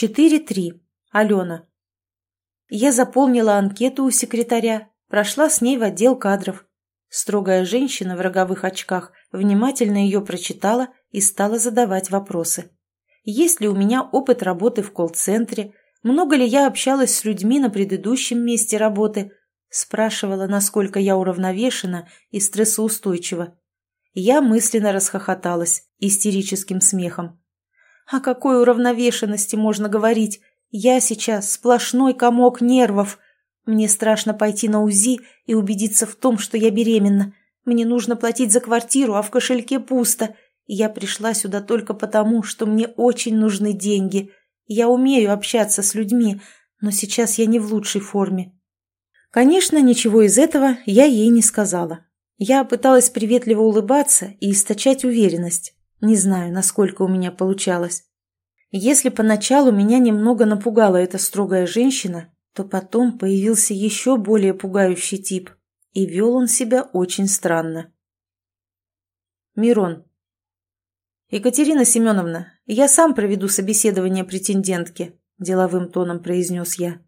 4-3. Алена. Я заполнила анкету у секретаря, прошла с ней в отдел кадров. Строгая женщина в роговых очках внимательно ее прочитала и стала задавать вопросы. Есть ли у меня опыт работы в колл-центре, много ли я общалась с людьми на предыдущем месте работы, спрашивала, насколько я уравновешена и стрессоустойчива. Я мысленно расхохоталась истерическим смехом. О какой уравновешенности можно говорить? Я сейчас сплошной комок нервов. Мне страшно пойти на УЗИ и убедиться в том, что я беременна. Мне нужно платить за квартиру, а в кошельке пусто. Я пришла сюда только потому, что мне очень нужны деньги. Я умею общаться с людьми, но сейчас я не в лучшей форме. Конечно, ничего из этого я ей не сказала. Я пыталась приветливо улыбаться и источать уверенность. Не знаю, насколько у меня получалось. Если поначалу меня немного напугала эта строгая женщина, то потом появился еще более пугающий тип, и вел он себя очень странно. Мирон. «Екатерина Семеновна, я сам проведу собеседование претендентки», – деловым тоном произнес я.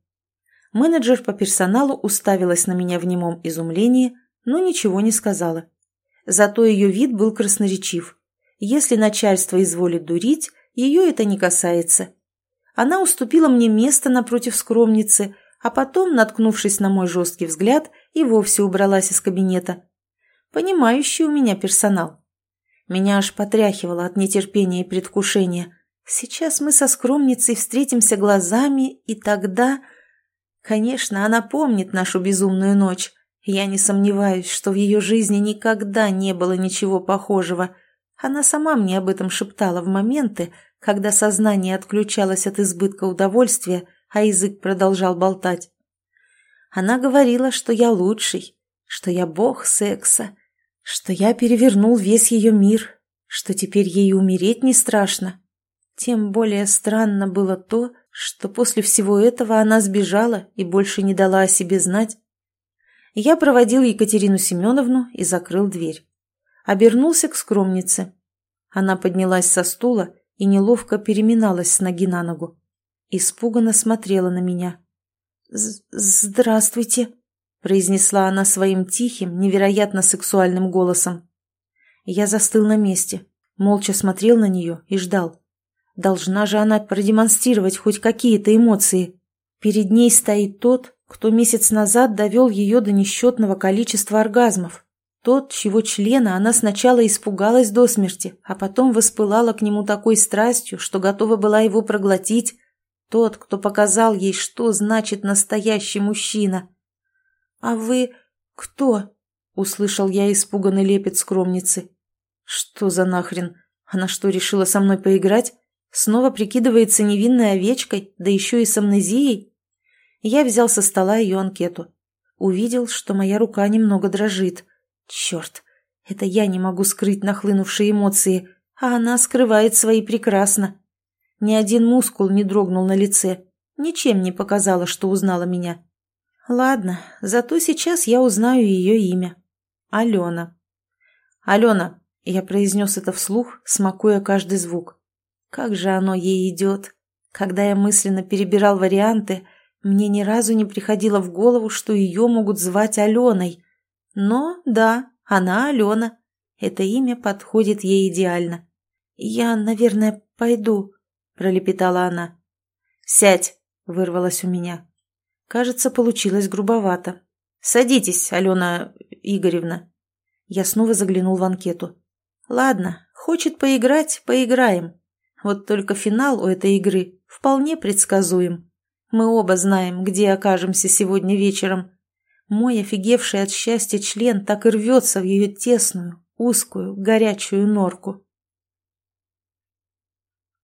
Менеджер по персоналу уставилась на меня в немом изумлении, но ничего не сказала. Зато ее вид был красноречив. Если начальство изволит дурить, ее это не касается. Она уступила мне место напротив скромницы, а потом, наткнувшись на мой жесткий взгляд, и вовсе убралась из кабинета. Понимающий у меня персонал. Меня аж потряхивало от нетерпения и предвкушения. Сейчас мы со скромницей встретимся глазами, и тогда... Конечно, она помнит нашу безумную ночь. Я не сомневаюсь, что в ее жизни никогда не было ничего похожего — она сама мне об этом шептала в моменты, когда сознание отключалось от избытка удовольствия, а язык продолжал болтать. Она говорила, что я лучший, что я бог секса, что я перевернул весь ее мир, что теперь ей умереть не страшно. Тем более странно было то, что после всего этого она сбежала и больше не дала о себе знать. Я проводил Екатерину Семеновну и закрыл дверь обернулся к скромнице. Она поднялась со стула и неловко переминалась с ноги на ногу. Испуганно смотрела на меня. «Здравствуйте», — произнесла она своим тихим, невероятно сексуальным голосом. Я застыл на месте, молча смотрел на нее и ждал. Должна же она продемонстрировать хоть какие-то эмоции. Перед ней стоит тот, кто месяц назад довел ее до несчетного количества оргазмов, тот, чьего члена она сначала испугалась до смерти, а потом воспылала к нему такой страстью, что готова была его проглотить. Тот, кто показал ей, что значит настоящий мужчина. «А вы кто?» — услышал я испуганный лепет скромницы. «Что за нахрен? Она что, решила со мной поиграть? Снова прикидывается невинной овечкой, да еще и с амнезией?» Я взял со стола ее анкету. Увидел, что моя рука немного дрожит — Черт, это я не могу скрыть нахлынувшие эмоции, а она скрывает свои прекрасно. Ни один мускул не дрогнул на лице, ничем не показала, что узнала меня. Ладно, зато сейчас я узнаю ее имя. Алена. Алена, я произнес это вслух, смакуя каждый звук. Как же оно ей идет. Когда я мысленно перебирал варианты, мне ни разу не приходило в голову, что ее могут звать Аленой. Но, да, она Алена. Это имя подходит ей идеально. «Я, наверное, пойду», — пролепетала она. «Сядь», — вырвалось у меня. Кажется, получилось грубовато. «Садитесь, Алена Игоревна». Я снова заглянул в анкету. «Ладно, хочет поиграть, поиграем. Вот только финал у этой игры вполне предсказуем. Мы оба знаем, где окажемся сегодня вечером. Мой офигевший от счастья член так и рвется в ее тесную, узкую, горячую норку.